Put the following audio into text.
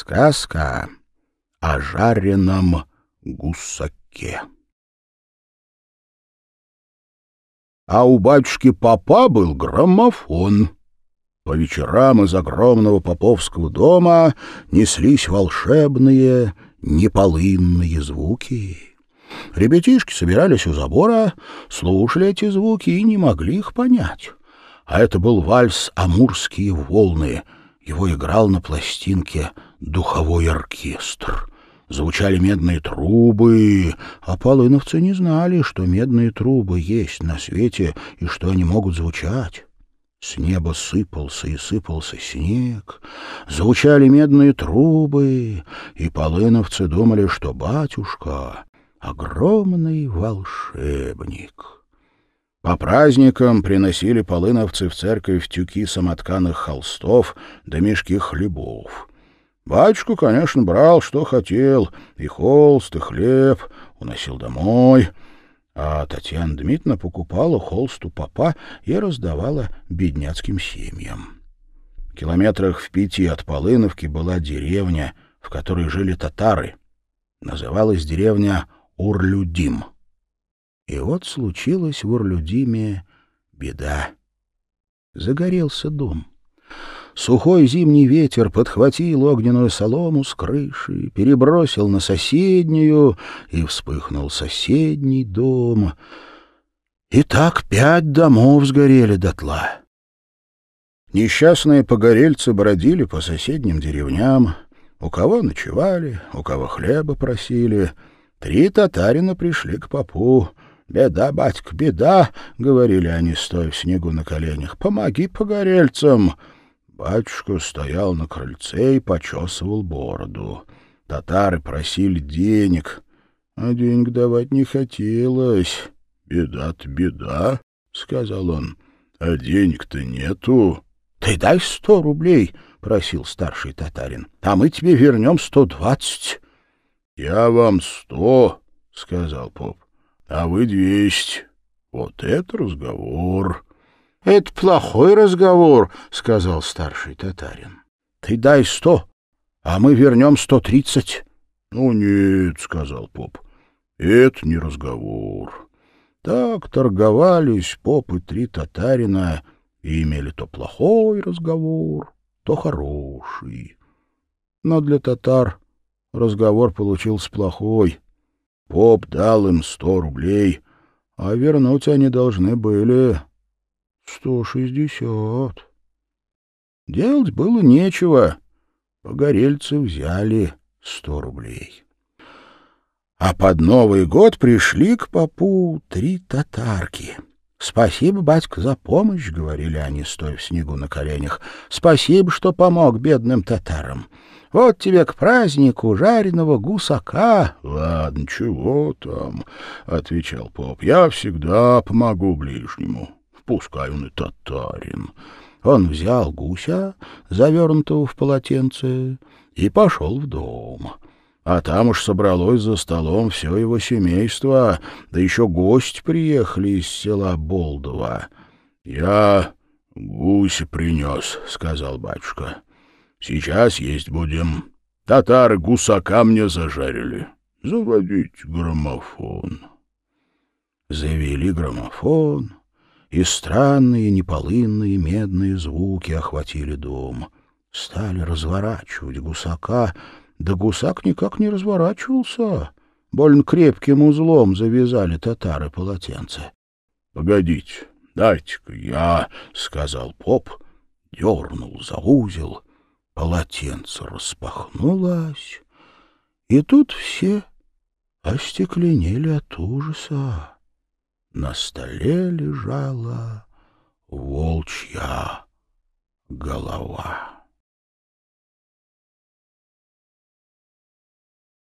Сказка о жареном гусаке. А у батюшки папа был граммофон. По вечерам из огромного поповского дома неслись волшебные неполынные звуки. Ребятишки собирались у забора, слушали эти звуки и не могли их понять. А это был вальс «Амурские волны». Его играл на пластинке духовой оркестр. Звучали медные трубы, а полыновцы не знали, что медные трубы есть на свете и что они могут звучать. С неба сыпался и сыпался снег, звучали медные трубы, и полыновцы думали, что батюшка — огромный волшебник. По праздникам приносили полыновцы в церковь тюки самотканых холстов да мешки хлебов. Батюшка, конечно, брал, что хотел, и холст, и хлеб, уносил домой, а Татьяна Дмитриевна покупала холст у папа и раздавала бедняцким семьям. В километрах в пяти от Полыновки была деревня, в которой жили татары. Называлась деревня Урлюдим. И вот случилась в Урлюдиме беда. Загорелся дом. Сухой зимний ветер подхватил огненную солому с крыши, перебросил на соседнюю, и вспыхнул соседний дом. И так пять домов сгорели дотла. Несчастные погорельцы бродили по соседним деревням, у кого ночевали, у кого хлеба просили. Три татарина пришли к попу. «Беда, батька, беда!» — говорили они, стоя в снегу на коленях. «Помоги погорельцам!» Батюшка стоял на крыльце и почесывал бороду. Татары просили денег, а денег давать не хотелось. «Беда-то беда», — сказал он, — «а денег-то нету». «Ты дай сто рублей», — просил старший татарин, — «а мы тебе вернем сто двадцать». «Я вам сто», — сказал поп, — «а вы двести. Вот это разговор». — Это плохой разговор, — сказал старший татарин. — Ты дай сто, а мы вернем сто тридцать. — Ну нет, — сказал поп, — это не разговор. Так торговались поп и три татарина и имели то плохой разговор, то хороший. Но для татар разговор получился плохой. Поп дал им сто рублей, а вернуть они должны были Сто шестьдесят. Делать было нечего. Погорельцы взяли сто рублей. А под Новый год пришли к попу три татарки. «Спасибо, батька, за помощь», — говорили они, стоя в снегу на коленях. «Спасибо, что помог бедным татарам. Вот тебе к празднику жареного гусака». «Ладно, чего там», — отвечал поп. «Я всегда помогу ближнему» пускай он и татарин. Он взял гуся, завернутого в полотенце, и пошел в дом. А там уж собралось за столом все его семейство, да еще гости приехали из села Болдова. — Я гуся принес, — сказал батюшка. — Сейчас есть будем. Татары гусака мне зажарили. Заводить граммофон. Завели граммофон, и странные неполынные медные звуки охватили дом. Стали разворачивать гусака, да гусак никак не разворачивался. Больно крепким узлом завязали татары полотенце. — Погодите, дайте-ка я, — сказал поп, дернул за узел, полотенце распахнулось, и тут все остекленели от ужаса. На столе лежала волчья голова.